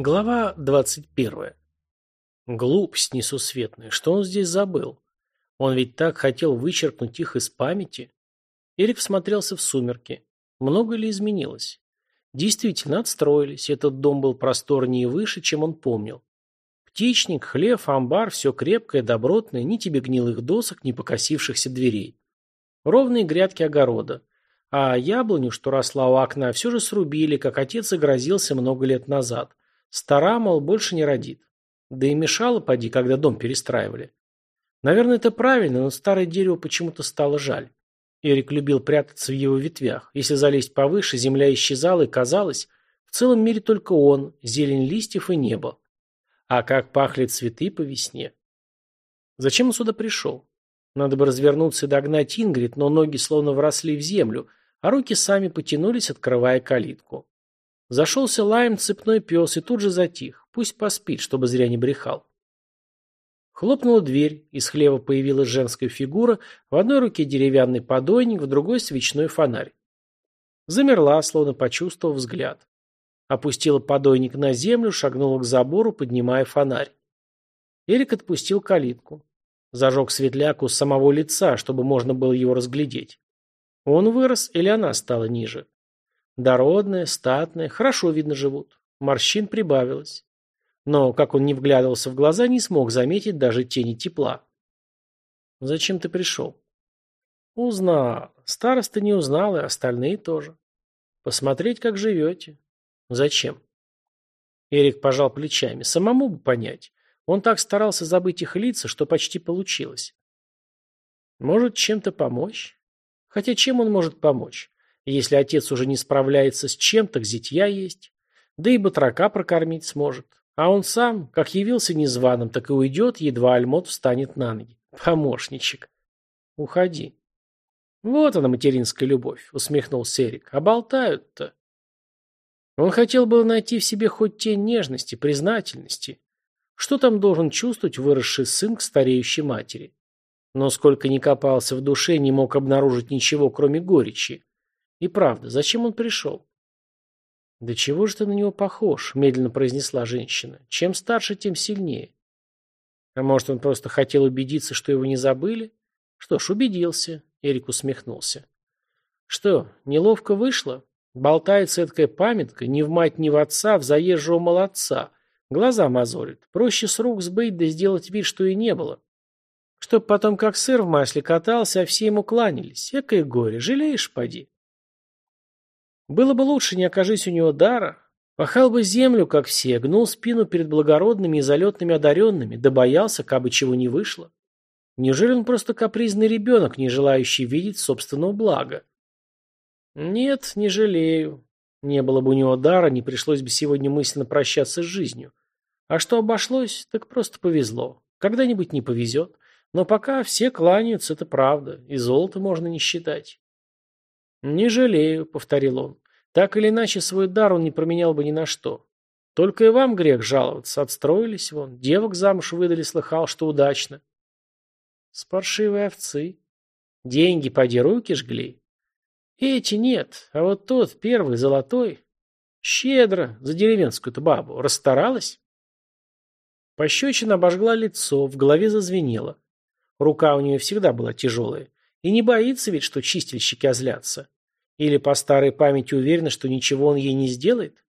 Глава 21. Глупость несусветная. Что он здесь забыл? Он ведь так хотел вычеркнуть их из памяти. Эрик всмотрелся в сумерки. Много ли изменилось? Действительно, отстроились. Этот дом был просторнее и выше, чем он помнил. Птичник, хлев, амбар, все крепкое, добротное, ни тебе гнилых досок, ни покосившихся дверей. Ровные грядки огорода. А яблоню, что росла у окна, все же срубили, как отец и грозился много лет назад. Стара, мол, больше не родит. Да и мешало, поди, когда дом перестраивали. Наверное, это правильно, но старое дерево почему-то стало жаль. Эрик любил прятаться в его ветвях. Если залезть повыше, земля исчезала, и казалось, в целом мире только он, зелень листьев и небо. А как пахли цветы по весне. Зачем он сюда пришел? Надо бы развернуться и догнать Ингрид, но ноги словно вросли в землю, а руки сами потянулись, открывая калитку. Зашелся лаем цепной пес и тут же затих. Пусть поспит, чтобы зря не брехал. Хлопнула дверь, из хлева появилась женская фигура, в одной руке деревянный подойник, в другой свечной фонарь. Замерла, словно почувствовав взгляд. Опустила подойник на землю, шагнула к забору, поднимая фонарь. Эрик отпустил калитку. Зажег светляку с самого лица, чтобы можно было его разглядеть. Он вырос или она стала ниже? Дородная, статная, хорошо видно живут. Морщин прибавилось. Но, как он не вглядывался в глаза, не смог заметить даже тени тепла. «Зачем ты пришел?» «Узнал. Староста не узнал, и остальные тоже. Посмотреть, как живете. Зачем?» Эрик пожал плечами. Самому бы понять. Он так старался забыть их лица, что почти получилось. «Может, чем-то помочь?» Хотя чем он может помочь? Если отец уже не справляется с чем-то, зятья есть. Да и батрака прокормить сможет. А он сам, как явился незваным, так и уйдет, едва Альмот встанет на ноги. Помощничек. Уходи. Вот она, материнская любовь, усмехнулся Эрик. А болтают-то. Он хотел было найти в себе хоть тень нежности, признательности. Что там должен чувствовать выросший сын к стареющей матери? Но сколько ни копался в душе, не мог обнаружить ничего, кроме горечи. И правда, зачем он пришел? «Да чего же ты на него похож?» – медленно произнесла женщина. «Чем старше, тем сильнее». «А может, он просто хотел убедиться, что его не забыли?» «Что ж, убедился», – Эрик усмехнулся. «Что, неловко вышло? Болтается эткая памятка, ни в мать, ни в отца, в заезжего молодца. Глаза мозолит. Проще с рук сбыть, да сделать вид, что и не было. Чтоб потом как сыр в масле катался, а все ему кланялись. Экое горе, жалеешь, поди?» Было бы лучше, не окажись у него дара. Пахал бы землю, как все, гнул спину перед благородными и залетными одаренными, да боялся, кабы чего не вышло. Неужели он просто капризный ребенок, не желающий видеть собственного блага? Нет, не жалею. Не было бы у него дара, не пришлось бы сегодня мысленно прощаться с жизнью. А что обошлось, так просто повезло. Когда-нибудь не повезет. Но пока все кланяются, это правда, и золото можно не считать. «Не жалею», — повторил он. «Так или иначе, свой дар он не променял бы ни на что. Только и вам грех жаловаться. Отстроились вон. Девок замуж выдали, слыхал, что удачно». «С паршивой овцы. Деньги, поди, руки жгли». «Эти нет, а вот тот, первый, золотой, щедро за деревенскую-то бабу. Расстаралась?» Пощечина обожгла лицо, в голове зазвенело. Рука у нее всегда была тяжелая. И не боится ведь, что чистильщики озлятся. Или по старой памяти уверена, что ничего он ей не сделает?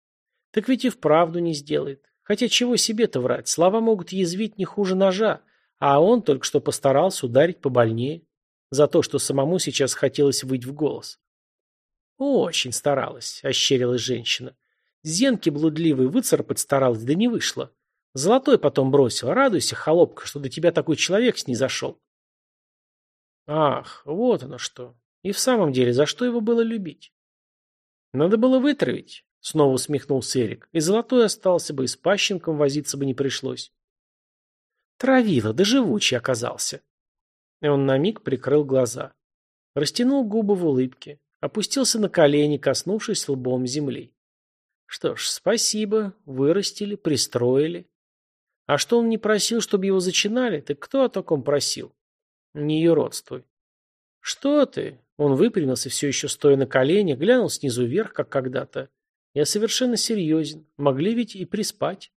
Так ведь и вправду не сделает. Хотя чего себе-то врать, слова могут язвить не хуже ножа, а он только что постарался ударить побольнее. За то, что самому сейчас хотелось выть в голос. Очень старалась, ощерилась женщина. Зенки блудливый выцарапать старалась, да не вышло. Золотой потом бросил. Радуйся, холопка, что до тебя такой человек снизошел. Ах, вот оно что. И в самом деле, за что его было любить? Надо было вытравить, снова усмехнулся Эрик, и золотой остался бы, и с пащенком возиться бы не пришлось. Травила, да живучий оказался. И он на миг прикрыл глаза. Растянул губы в улыбке, опустился на колени, коснувшись лбом земли. Что ж, спасибо, вырастили, пристроили. А что он не просил, чтобы его зачинали, так кто о таком просил? Не юродствуй. Что ты? Он выпрямился, все еще стоя на колене, глянул снизу вверх, как когда-то. Я совершенно серьезен. Могли ведь и приспать.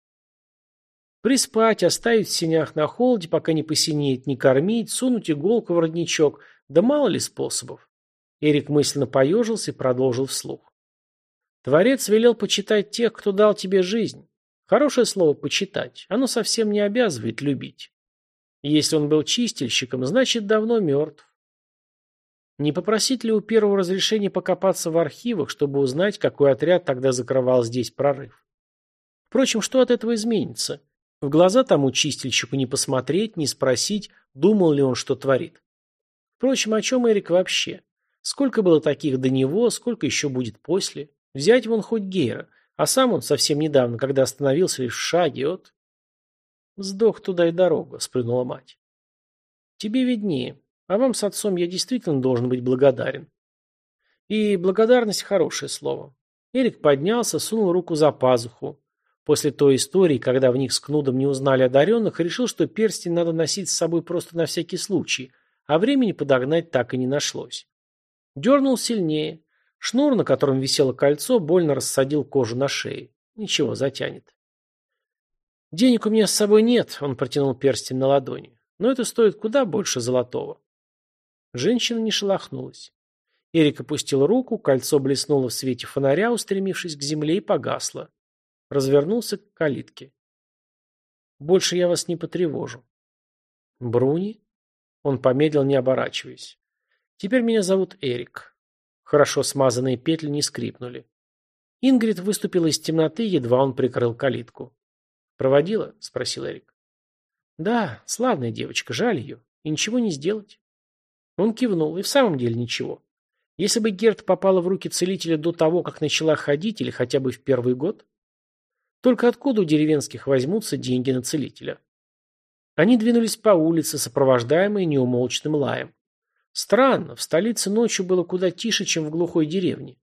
Приспать, оставить в синях на холоде, пока не посинеет, не кормить, сунуть иголку в родничок. Да мало ли способов. Эрик мысленно поежился и продолжил вслух. Творец велел почитать тех, кто дал тебе жизнь. Хорошее слово «почитать». Оно совсем не обязывает любить. Если он был чистильщиком, значит, давно мертв. Не попросить ли у первого разрешения покопаться в архивах, чтобы узнать, какой отряд тогда закрывал здесь прорыв? Впрочем, что от этого изменится? В глаза тому чистильщику не посмотреть, не спросить, думал ли он, что творит. Впрочем, о чем Эрик вообще? Сколько было таких до него, сколько еще будет после? Взять вон хоть Гейра, а сам он совсем недавно, когда остановился лишь в шаге от... Сдох туда и дорога, сплюнула мать. Тебе виднее, а вам с отцом я действительно должен быть благодарен. И благодарность хорошее слово. Эрик поднялся, сунул руку за пазуху. После той истории, когда в них с Кнудом не узнали одаренных, решил, что перстень надо носить с собой просто на всякий случай, а времени подогнать так и не нашлось. Дернул сильнее. Шнур, на котором висело кольцо, больно рассадил кожу на шее. Ничего, затянет. «Денег у меня с собой нет», — он протянул перстень на ладони. «Но это стоит куда больше золотого». Женщина не шелохнулась. Эрик опустил руку, кольцо блеснуло в свете фонаря, устремившись к земле, и погасло. Развернулся к калитке. «Больше я вас не потревожу». «Бруни?» Он помедлил, не оборачиваясь. «Теперь меня зовут Эрик». Хорошо смазанные петли не скрипнули. Ингрид выступила из темноты, едва он прикрыл калитку. «Проводила?» – спросил Эрик. «Да, славная девочка, жаль ее. И ничего не сделать». Он кивнул, и в самом деле ничего. Если бы Герт попала в руки целителя до того, как начала ходить, или хотя бы в первый год, только откуда у деревенских возьмутся деньги на целителя? Они двинулись по улице, сопровождаемые неумолчным лаем. Странно, в столице ночью было куда тише, чем в глухой деревне.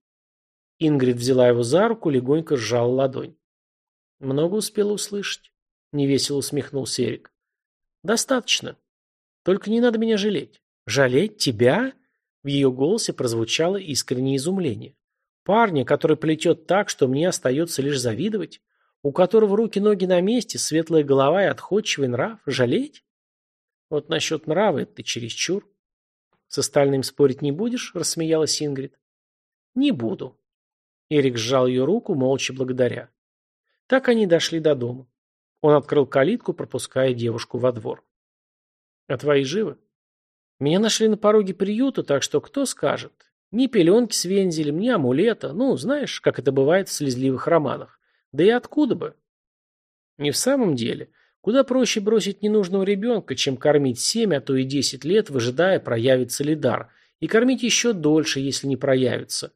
Ингрид взяла его за руку, легонько сжала ладонь. Много успела услышать? Невесело усмехнулся Эрик. Достаточно. Только не надо меня жалеть. Жалеть тебя? В ее голосе прозвучало искреннее изумление. Парня, который плетет так, что мне остается лишь завидовать? у которого руки-ноги на месте, светлая голова и отходчивый нрав, жалеть? Вот насчет нрава это ты чересчур. С остальным спорить не будешь? Рассмеялась Ингрид. Не буду. Эрик сжал ее руку, молча благодаря. Так они дошли до дома. Он открыл калитку, пропуская девушку во двор. А твои живы? Меня нашли на пороге приюта, так что кто скажет? Ни пеленки с вензелем, ни амулета. Ну, знаешь, как это бывает в слезливых романах. Да и откуда бы? Не в самом деле. Куда проще бросить ненужного ребенка, чем кормить семь, а то и десять лет, выжидая, проявится ли дар. И кормить еще дольше, если не проявится.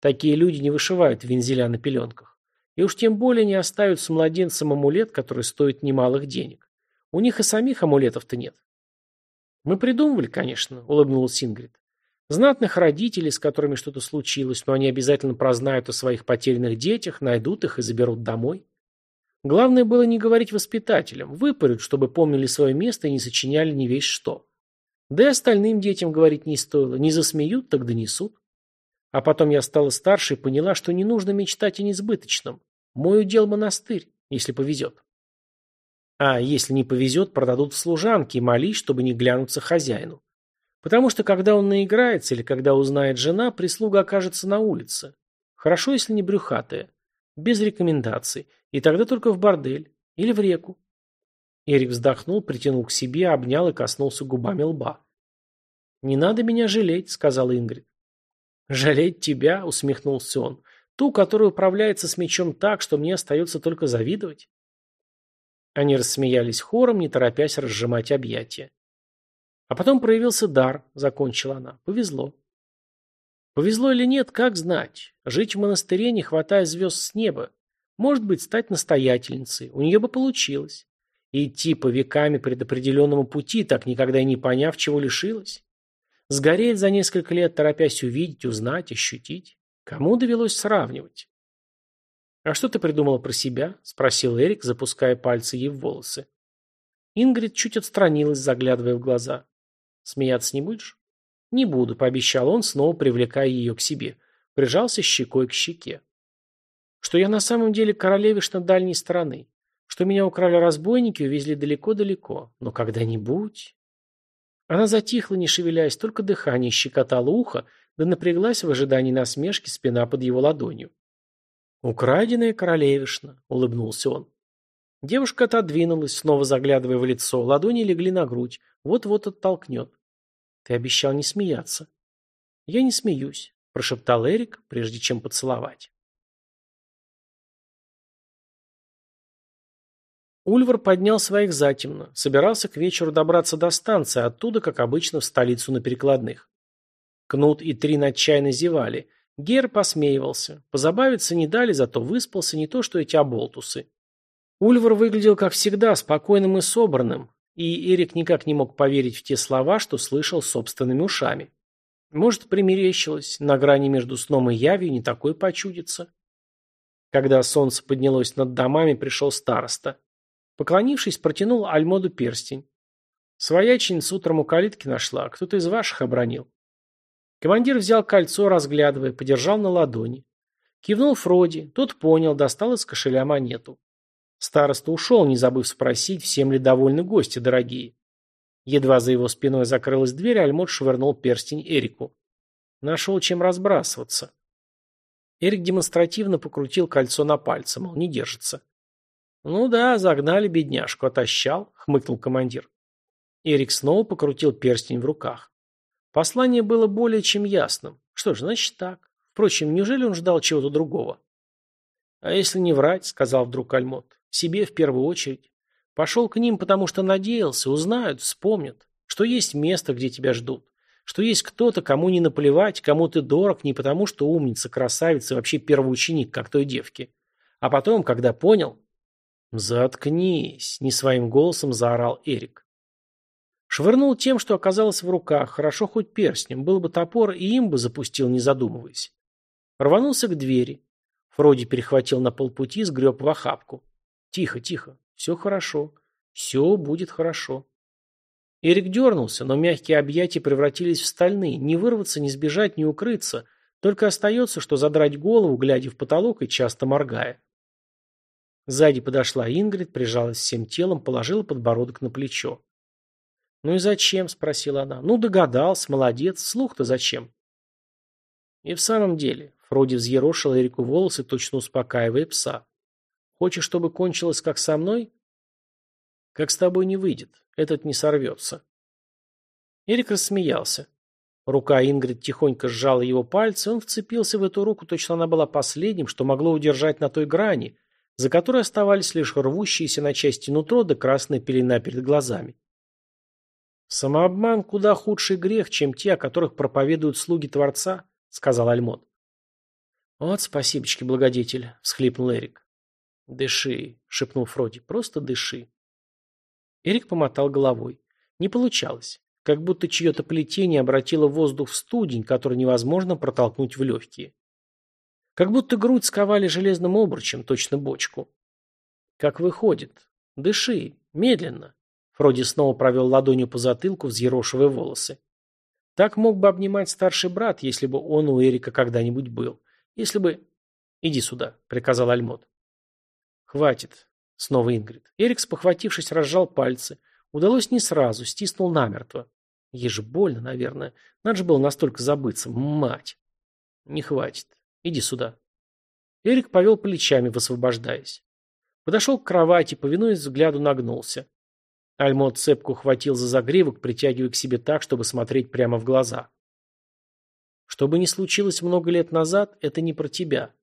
Такие люди не вышивают вензеля на пеленках. И уж тем более не оставят с младенцем амулет, который стоит немалых денег. У них и самих амулетов-то нет. Мы придумывали, конечно, улыбнулась Ингрид. Знатных родителей, с которыми что-то случилось, но они обязательно прознают о своих потерянных детях, найдут их и заберут домой. Главное было не говорить воспитателям, выпарют, чтобы помнили свое место и не сочиняли не весь что. Да и остальным детям говорить не стоило, не засмеют, так донесут. А потом я стала старше и поняла, что не нужно мечтать о несбыточном. Мой удел монастырь, если повезет. А если не повезет, продадут в служанки молись, чтобы не глянуться хозяину. Потому что когда он наиграется или когда узнает жена, прислуга окажется на улице. Хорошо, если не брюхатая. Без рекомендаций. И тогда только в бордель. Или в реку. Эрик вздохнул, притянул к себе, обнял и коснулся губами лба. «Не надо меня жалеть», — сказал Ингрид. «Жалеть тебя?» — усмехнулся он. «Ту, которая управляется с мечом так, что мне остается только завидовать». Они рассмеялись хором, не торопясь разжимать объятия. А потом проявился дар, закончила она. Повезло. Повезло или нет, как знать. Жить в монастыре, не хватая звезд с неба. Может быть, стать настоятельницей. У нее бы получилось. И идти по веками предопределенному пути, так никогда и не поняв, чего лишилась. Сгореть за несколько лет, торопясь увидеть, узнать, ощутить. Кому довелось сравнивать? «А что ты придумала про себя?» – спросил Эрик, запуская пальцы ей в волосы. Ингрид чуть отстранилась, заглядывая в глаза. Смеяться не будешь? Не буду, пообещал он, снова привлекая ее к себе. Прижался щекой к щеке. Что я на самом деле королевишна дальней страны. Что меня украли разбойники и увезли далеко-далеко. Но когда-нибудь... Она затихла, не шевеляясь, только дыхание щекотало ухо, да напряглась в ожидании насмешки спина под его ладонью. «Украденная королевишна», — улыбнулся он. Девушка отодвинулась, снова заглядывая в лицо, ладони легли на грудь, вот-вот оттолкнет. «Ты обещал не смеяться». «Я не смеюсь», — прошептал Эрик, прежде чем поцеловать. Ульвар поднял своих затемно, собирался к вечеру добраться до станции, оттуда, как обычно, в столицу на перекладных. Кнут и Трин отчаянно зевали. Гер посмеивался. Позабавиться не дали, зато выспался не то, что эти оболтусы. Ульвар выглядел, как всегда, спокойным и собранным, и Эрик никак не мог поверить в те слова, что слышал собственными ушами. Может, примерещилось, на грани между сном и явью не такое почудится. Когда солнце поднялось над домами, пришел староста. Поклонившись, протянул Альмоду перстень. Свояченица утром у калитки нашла, кто-то из ваших обронил. Командир взял кольцо, разглядывая, подержал на ладони. Кивнул Фроди, тот понял, достал из кошеля монету. Староста ушел, не забыв спросить, всем ли довольны гости дорогие. Едва за его спиной закрылась дверь, Альмод швырнул перстень Эрику. Нашел чем разбрасываться. Эрик демонстративно покрутил кольцо на пальце, мол, не держится. «Ну да, загнали бедняжку, отощал», — хмыкнул командир. Эрик снова покрутил перстень в руках. Послание было более чем ясным. Что ж, значит так. Впрочем, неужели он ждал чего-то другого? «А если не врать», — сказал вдруг Альмот, — «себе в первую очередь. Пошел к ним, потому что надеялся, узнают, вспомнят, что есть место, где тебя ждут, что есть кто-то, кому не наплевать, кому ты дорог не потому, что умница, красавица вообще первый ученик, как той девке. А потом, когда понял, «Заткнись!» – не своим голосом заорал Эрик. Швырнул тем, что оказалось в руках, хорошо хоть перстнем, был бы топор, и им бы запустил, не задумываясь. Рванулся к двери. Фроди перехватил на полпути, сгреб в охапку. «Тихо, тихо, все хорошо, все будет хорошо». Эрик дернулся, но мягкие объятия превратились в стальные, не вырваться, не сбежать, не укрыться, только остается, что задрать голову, глядя в потолок и часто моргая. Сзади подошла Ингрид, прижалась всем телом, положила подбородок на плечо. «Ну и зачем?» – спросила она. «Ну, догадался, молодец. Слух-то зачем?» И в самом деле, Фроди взъерошил Эрику волосы, точно успокаивая пса. «Хочешь, чтобы кончилось, как со мной?» «Как с тобой не выйдет. Этот не сорвется». Эрик рассмеялся. Рука Ингрид тихонько сжала его пальцы, он вцепился в эту руку, точно она была последним, что могло удержать на той грани, за которой оставались лишь рвущиеся на части нутро да красная пелена перед глазами. «Самообман куда худший грех, чем те, о которых проповедуют слуги Творца», — сказал Альмот. «Вот спасибочки, благодетель», — всхлипнул Эрик. «Дыши», — шепнул Фроди, — «просто дыши». Эрик помотал головой. Не получалось. Как будто чье-то плетение обратило воздух в студень, который невозможно протолкнуть в легкие. Как будто грудь сковали железным обручем, точно бочку. Как выходит. Дыши. Медленно. Фроди снова провел ладонью по затылку, взъерошивая волосы. Так мог бы обнимать старший брат, если бы он у Эрика когда-нибудь был. Если бы... «Иди сюда», — приказал Альмот. «Хватит», — снова Ингрид. Эрик, спохватившись, разжал пальцы. Удалось не сразу, стиснул намертво. Ей же больно, наверное. Надо же было настолько забыться. Мать. Не хватит. Иди сюда. Эрик повел плечами, высвобождаясь. Подошел к кровати, повинуясь взгляду, нагнулся. Альмот цепку хватил за загривок, притягивая к себе так, чтобы смотреть прямо в глаза. Что бы ни случилось много лет назад, это не про тебя.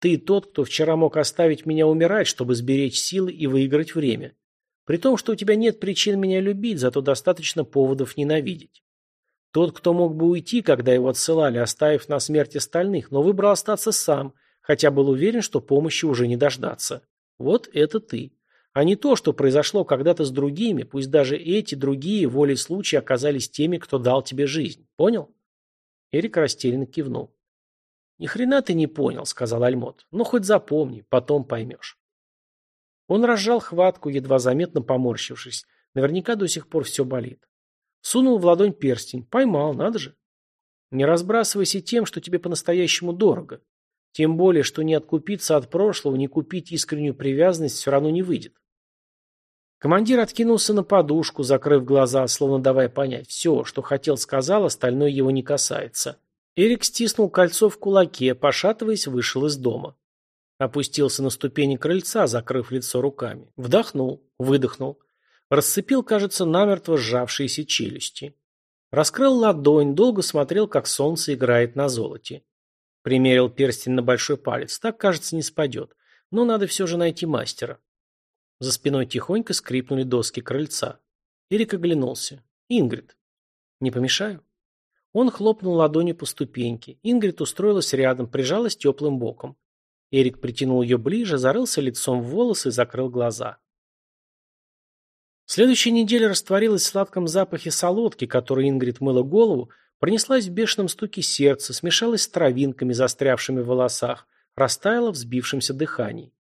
Ты тот, кто вчера мог оставить меня умирать, чтобы сберечь силы и выиграть время. При том, что у тебя нет причин меня любить, зато достаточно поводов ненавидеть. Тот, кто мог бы уйти, когда его отсылали, оставив на смерть остальных, но выбрал остаться сам, хотя был уверен, что помощи уже не дождаться. Вот это ты. А не то, что произошло когда-то с другими, пусть даже эти другие волей случая оказались теми, кто дал тебе жизнь. Понял? Эрик растерянно кивнул. «Ни хрена ты не понял», — сказал Альмот. «Ну, хоть запомни, потом поймешь». Он разжал хватку, едва заметно поморщившись. Наверняка до сих пор все болит. Сунул в ладонь перстень. Поймал, надо же. Не разбрасывайся тем, что тебе по-настоящему дорого. Тем более, что не откупиться от прошлого, не купить искреннюю привязанность все равно не выйдет. Командир откинулся на подушку, закрыв глаза, словно давая понять, все, что хотел, сказал, остальное его не касается. Эрик стиснул кольцо в кулаке, пошатываясь, вышел из дома. Опустился на ступени крыльца, закрыв лицо руками. Вдохнул, выдохнул. Расцепил, кажется, намертво сжавшиеся челюсти. Раскрыл ладонь, долго смотрел, как солнце играет на золоте. Примерил перстень на большой палец. Так, кажется, не спадет. Но надо все же найти мастера. За спиной тихонько скрипнули доски крыльца. Эрик оглянулся. «Ингрид». «Не помешаю?» Он хлопнул ладонью по ступеньке. Ингрид устроилась рядом, прижалась теплым боком. Эрик притянул ее ближе, зарылся лицом в волосы и закрыл глаза. Следующая неделя растворилась в сладком запахе солодки, которой Ингрид мыла голову, пронеслась в бешеном стуке сердца, смешалась с травинками, застрявшими в волосах, растаяла в сбившемся дыхании.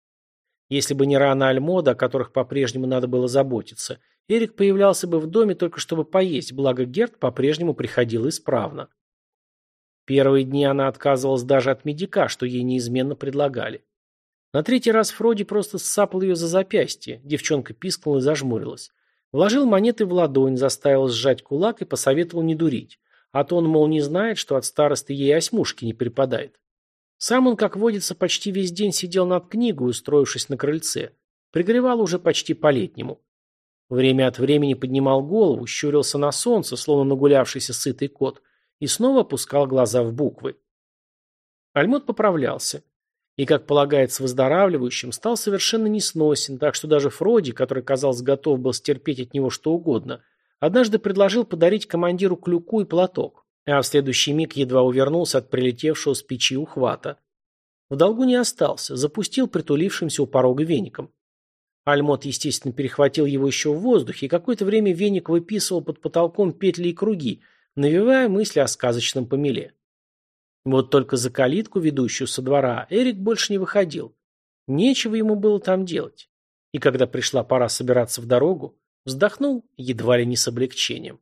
Если бы не рана Альмода, о которых по-прежнему надо было заботиться, Эрик появлялся бы в доме только чтобы поесть, благо Герт по-прежнему приходил исправно. Первые дни она отказывалась даже от медика, что ей неизменно предлагали. На третий раз Фроди просто сцапал ее за запястье, девчонка пискнула и зажмурилась. Вложил монеты в ладонь, заставил сжать кулак и посоветовал не дурить. А то он, мол, не знает, что от старосты ей осьмушки не припадает. Сам он, как водится, почти весь день сидел над книгой, устроившись на крыльце. Пригревал уже почти по-летнему. Время от времени поднимал голову, щурился на солнце, словно нагулявшийся сытый кот, и снова опускал глаза в буквы. Альмот поправлялся. И, как полагается выздоравливающим, стал совершенно несносен, так что даже Фроди, который, казалось, готов был стерпеть от него что угодно, однажды предложил подарить командиру клюку и платок, а в следующий миг едва увернулся от прилетевшего с печи ухвата. В долгу не остался, запустил притулившимся у порога веником. Альмот, естественно, перехватил его еще в воздухе, и какое-то время веник выписывал под потолком петли и круги, навевая мысли о сказочном помеле. Вот только за калитку, ведущую со двора, Эрик больше не выходил. Нечего ему было там делать. И когда пришла пора собираться в дорогу, вздохнул едва ли не с облегчением.